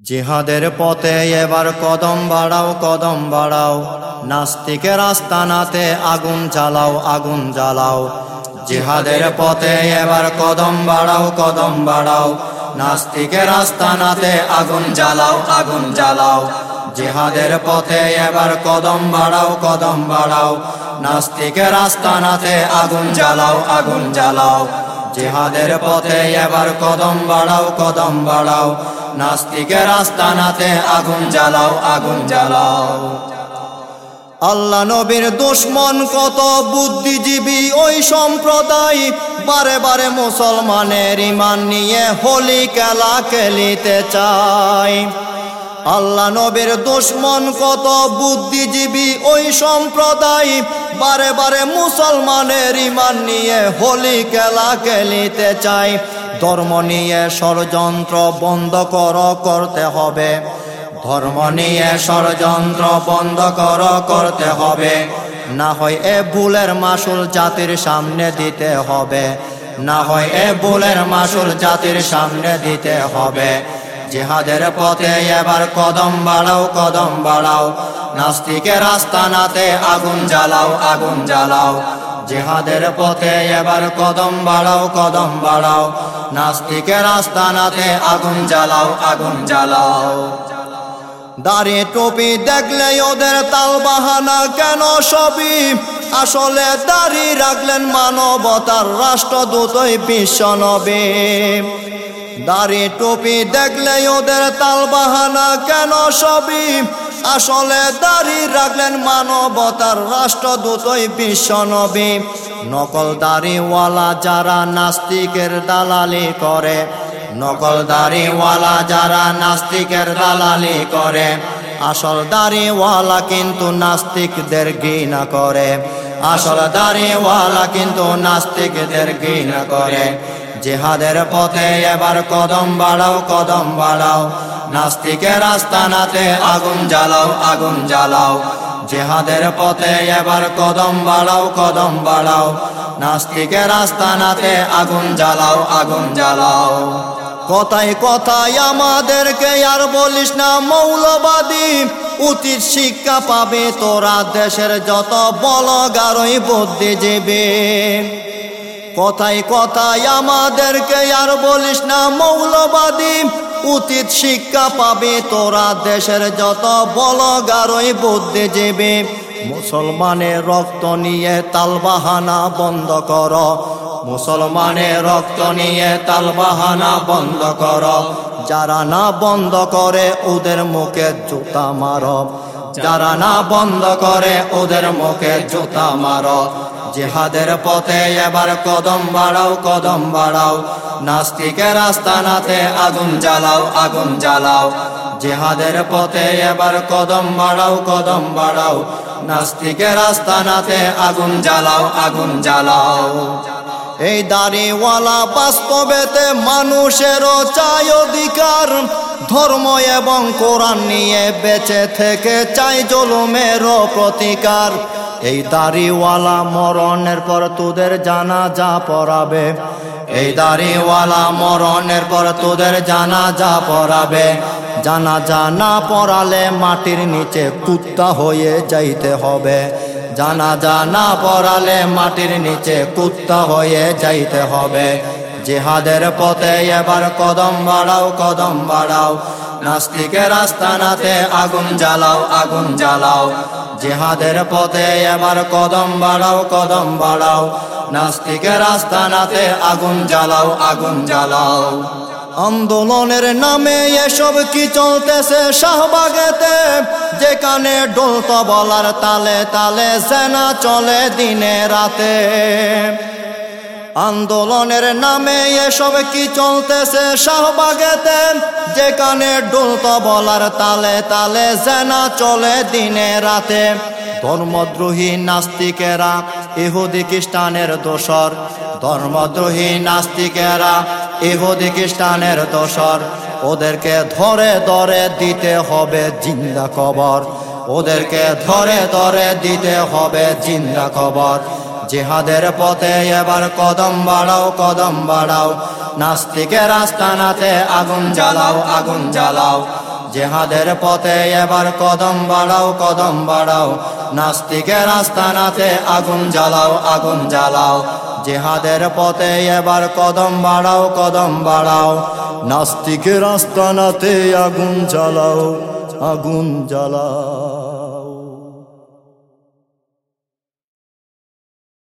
জিহাদের পথে এবার কদম বাড়াও কদম বাড়াও। নাস্তিকের আস্তানাতে আগুন জ্বালাও আগুন জ্বালাও। জিহাদের পথে এবার কদম বাড়াও কদম বাড়াও। নাস্তিকের আস্তানাতে আগুন জ্বালাও আগুন জ্বালাও। জিহাদের পথে এবার কদম বাড়াও কদম বাড়াও। নাস্তিকের আস্তানাতে আগুন জ্বালাও আগুন জ্বালাও। জিহাদের পথে এবার কদম বাড়াও কদম বাড়াও। নাস্তিকের আস্তানাতে আগুন জ্বালাও আগুন জ্বালাও। আল্লাহ নবীর দুশ্মন কত বুদ্ধিজীবী, ওই সম্প্রদায় বারে বারে মুসলমানের ইমান নিয়ে হোলি খেলা খেলিতে চায়। আল্লাহ নবীর দুশ্মন কত বুদ্ধিজীবী, ওই সম্প্রদায় বারে বারে মুসলমানের ইমান নিয়ে হোলি খেলা খেলিতে চায়। ধর্ম নিয়ে ষড়যন্ত্র বন্ধ কর, করতে হবে। ধর্ম নিয়ে ষড়যন্ত্র বন্ধ কর, করতে হবে। না হয় এ ভুলের মাসুল জাতির সামনে দিতে হবে। না হয় এ ভুলের মাসুল জাতির সামনে দিতে হবে। জিহাদের পথে এবার কদম বাড়াও কদম বাড়াও। নাস্তিকের আস্তানাতে আগুন জ্বালাও আগুন জ্বালাও। জিহাদের পথে এবার কদম বাড়াও কদম বাড়াও। নাস্তিকের আস্তানাতে আগুন জ্বালাও আগুন জ্বালাও। দাড়ি টুপি দেখলে ওদের তাল বাহানা কেন সবই? আসলে দাড়ি রাখলেন মানবতার রাষ্ট্রদূতই বিশ্ব নবী। দাড়ি টুপি দেখলে ওদের তাল বাহানা কেন সবই? আসলে দাড়ি রাখলেন মানবতার রাষ্ট্রদূতই বিশ্ব নবী নকল দাড়িওয়ালা যারা নাস্তিকের দালালি করে নকল দাড়িওয়ালা যারা নাস্তিকের দালালি করে, আসল দাড়িওয়ালা কিন্তু নাস্তিকদের ঘৃণা করে। আসল দাড়িওয়ালা কিন্তু নাস্তিকদের ঘৃণা করে। জেহাদের পথে এবার কদম বাড়াও কদম বাড়াও। নাস্তিকের আস্তানাতে আগুন জ্বালাও আগুন জ্বালাও। জেহাদের পথে এবার কদম বাড়াও কদম বাড়াও। নাস্তিকের আস্তানাতে আগুন জ্বালাও আগুন জ্বালাও। কথায় কথায় আমাদেরকে আর বলিস না, মৌলবাদী, উচিত শিক্ষা পাবে তোরা দেশের যত বলগারই বুদ্ধিজীবী। কথায় কথায় আমাদেরকে আর বলিস না, মৌলবাদী উচিত শিক্ষা পাবে, তোরা দেশের যত বলগারই বুদ্ধিজীবী। মুসলমানের রক্ত নিয়ে তালবাহানা বন্ধ কর। মুসলমানের রক্ত নিয়ে তালবাহানা বন্ধ কর। যারা না বন্ধ করে, ওদের মুখে জুতা মার। যারা না বন্ধ করে, ওদের মুখে জুতা মার। জেহাদের পথে এবার কদম বাড়াও কদম বাড়াও। নাস্তিকের আস্তানাতে আগুন জ্বালাও আগুন জ্বালাও। জেহাদের পথে এবার কদম বাড়াও কদম বাড়াও। নাস্তিকের আস্তানাতে আগুন জ্বালাও আগুন জ্বালাও। এই দাড়িওয়ালা বাস্তবেতে মানুষেরও চাই অধিকার। ধর্ম এবং কোরআন নিয়ে বেঁচে থেকে চাই জলুমেরও প্রতিকার। এই দাড়িওয়ালা মরণের পর তোদের জানা যা পড়াবে। এই দাড়িওয়ালা মরণের পর তোদের জানা যা পড়াবে। জানা যা না পড়ালে মাটির নিচে কুত্তা হয়ে যাইতে হবে। জানা যা না পড়ালে মাটির নিচে কুত্তা হয়ে যাইতে হবে। জেহাদের পথে এবার কদম বাড়াও কদম বাড়াও। নাস্তিকের আস্তানাতে আগুন জ্বালাও আগুন জ্বালাও। জেহাদের পথে এবার কদম বাড়াও কদম বাড়াও। নাস্তিকের আস্তানাতে আগুন জ্বালাও আগুন জ্বালাও। আন্দোলনের নামে এসব কি চলতেছে শাহবাগেতে? যেখানে ডোলত বলার তালে তালে সেনা চলে দিনে রাতে। আন্দোলনের নামে এসব কি চলতেছে শাহবাগেতে? যেখানে ডোলত বলার তালে তালে সেনা চলে দিনে রাতে। ধর্মদ্রোহী নাস্তিকেরা, ইহুদি খ্রিস্টানের দোসর ধর্মদ্রোহী নাস্তিকেরা, ইহুদি খ্রিস্টানের দোসর ওদেরকে ধরে ধরে দিতে হবে জিন্দা খবর ওদেরকে ধরে ধরে দিতে হবে জিন্দা খবর জেহাদের পথে এবার কদম বাড়াও কদম বাড়াও। নাস্তিকের আস্তানাতে আগুন জ্বালাও আগুন জ্বালাও। জেহাদের পথে এবার কদম বাড়াও কদম বাড়াও। নাস্তিকের আস্তানাতে আগুন জ্বালাও আগুন জ্বালাও। জেহাদের পথে এবার কদম বাড়াও কদম বাড়াও। নাস্তিকের আস্তানাতে আগুন জ্বালাও আগুন জ্বালাও।